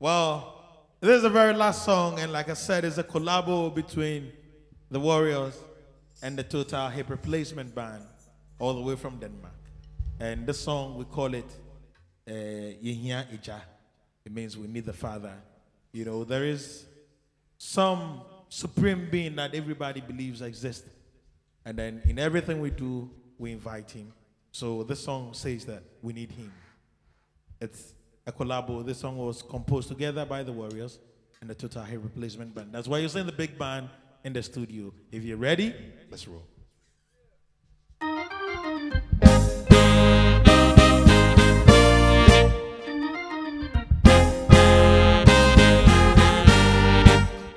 Well, this is the very last song, and like I said, it's a collabo between the Warriors and the Total Hip Replacement Band, all the way from Denmark. And this song, we call it eh, Yehia uh, Ija. It means we need the Father. You know, there is some supreme being that everybody believes exists. And then in everything we do, we invite him. So this song says that we need him. It's a collabo. This song was composed together by the Warriors and the Total Hair Replacement Band. That's why you're saying the big band in the studio. If you're ready, let's roll.